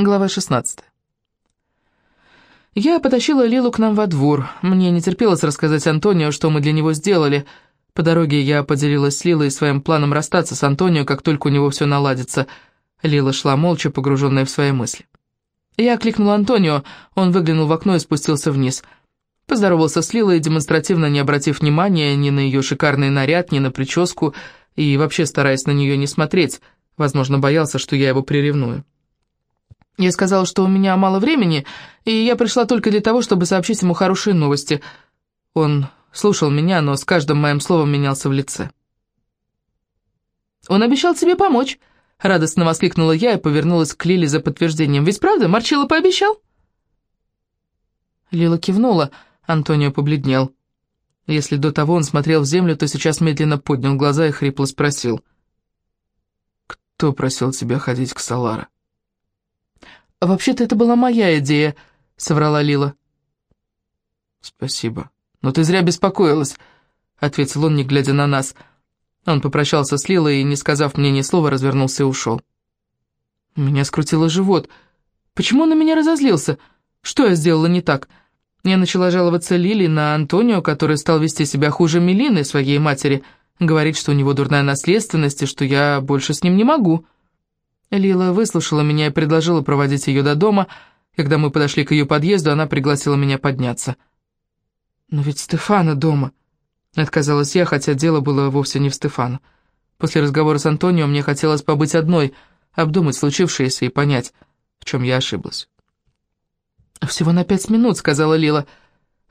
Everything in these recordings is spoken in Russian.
Глава 16. Я потащила Лилу к нам во двор. Мне не терпелось рассказать Антонио, что мы для него сделали. По дороге я поделилась с Лилой своим планом расстаться с Антонио, как только у него все наладится. Лила шла молча, погруженная в свои мысли. Я окликнула Антонио, он выглянул в окно и спустился вниз. Поздоровался с Лилой, демонстративно не обратив внимания ни на ее шикарный наряд, ни на прическу, и вообще стараясь на нее не смотреть, возможно, боялся, что я его приревную. Я сказала, что у меня мало времени, и я пришла только для того, чтобы сообщить ему хорошие новости. Он слушал меня, но с каждым моим словом менялся в лице. «Он обещал тебе помочь», — радостно воскликнула я и повернулась к Лиле за подтверждением. «Ведь правда, Марчелло пообещал?» Лила кивнула, Антонио побледнел. Если до того он смотрел в землю, то сейчас медленно поднял глаза и хрипло спросил. «Кто просил тебя ходить к Салара?» «Вообще-то это была моя идея», — соврала Лила. «Спасибо. Но ты зря беспокоилась», — ответил он, не глядя на нас. Он попрощался с Лилой и, не сказав мне ни слова, развернулся и ушел. Меня скрутило живот. Почему он на меня разозлился? Что я сделала не так? Я начала жаловаться Лиле на Антонио, который стал вести себя хуже Мелины, своей матери, говорить, что у него дурная наследственность и что я больше с ним не могу. Лила выслушала меня и предложила проводить ее до дома. Когда мы подошли к ее подъезду, она пригласила меня подняться. «Но ведь Стефана дома», — отказалась я, хотя дело было вовсе не в Стефана. После разговора с Антонио мне хотелось побыть одной, обдумать случившееся и понять, в чем я ошиблась. «Всего на пять минут», — сказала Лила.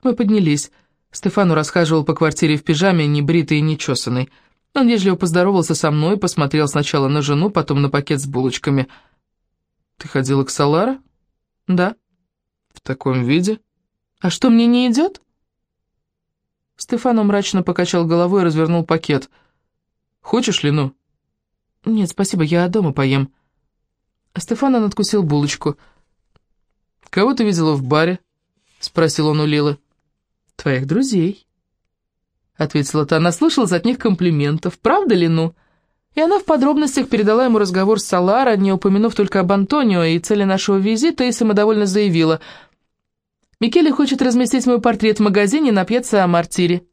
Мы поднялись. Стефану расхаживал по квартире в пижаме, небритый и нечесанный. Он вежливо поздоровался со мной, посмотрел сначала на жену, потом на пакет с булочками. «Ты ходила к Салара?» «Да». «В таком виде?» «А что, мне не идет?» Стефану мрачно покачал головой и развернул пакет. «Хочешь, Лину?» «Нет, спасибо, я дома поем». Стефана надкусил булочку. «Кого ты видела в баре?» — спросил он у Лилы. «Твоих друзей». — ответила та. Наслышалась от них комплиментов. Правда ли, ну? И она в подробностях передала ему разговор с Салара, не упомянув только об Антонио и цели нашего визита, и самодовольно заявила. «Микеле хочет разместить мой портрет в магазине на пьеце о Мартире».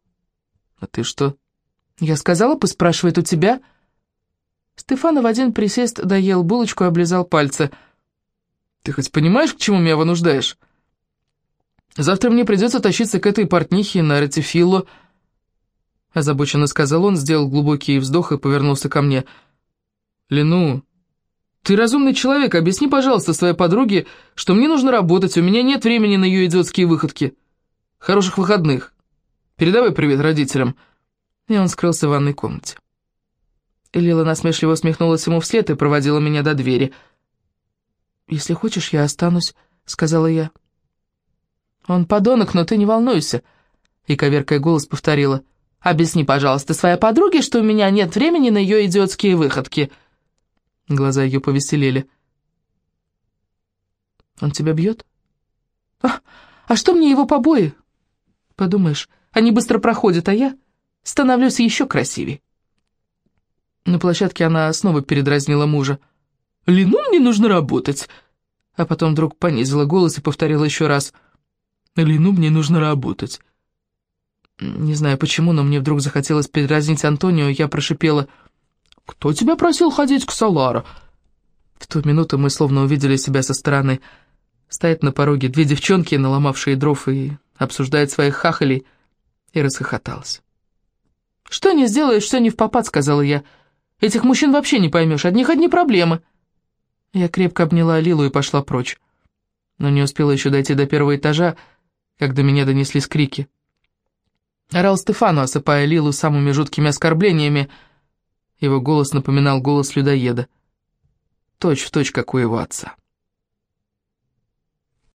«А ты что?» «Я сказала, пусть спрашивает у тебя». Стефана в один присест доел булочку и облизал пальцы. «Ты хоть понимаешь, к чему меня вынуждаешь? Завтра мне придется тащиться к этой портнихе на ратифиллу». Озабоченно сказал он, сделал глубокий вздох и повернулся ко мне. «Лену, ты разумный человек, объясни, пожалуйста, своей подруге, что мне нужно работать, у меня нет времени на ее идиотские выходки. Хороших выходных. Передавай привет родителям». И он скрылся в ванной комнате. Лила насмешливо усмехнулась ему вслед и проводила меня до двери. «Если хочешь, я останусь», — сказала я. «Он подонок, но ты не волнуйся», — и, коверкая голос, повторила. Объясни, пожалуйста, своей подруге, что у меня нет времени на ее идиотские выходки». Глаза ее повеселели. «Он тебя бьет?» а, «А что мне его побои?» «Подумаешь, они быстро проходят, а я становлюсь еще красивее». На площадке она снова передразнила мужа. «Лину мне нужно работать!» А потом вдруг понизила голос и повторила еще раз. «Лину мне нужно работать!» Не знаю почему, но мне вдруг захотелось передразнить Антонио, я прошипела «Кто тебя просил ходить к Салару?» В ту минуту мы словно увидели себя со стороны. Стоят на пороге две девчонки, наломавшие дров, и обсуждают своих хахалей, и расхохоталась. «Что не сделаешь, все не в попад», — сказала я. «Этих мужчин вообще не поймешь, одних одни проблемы». Я крепко обняла Лилу и пошла прочь. Но не успела еще дойти до первого этажа, как до меня донеслись крики. Орал Стефану, осыпая Лилу самыми жуткими оскорблениями. Его голос напоминал голос людоеда. Точь в точь, как у его отца.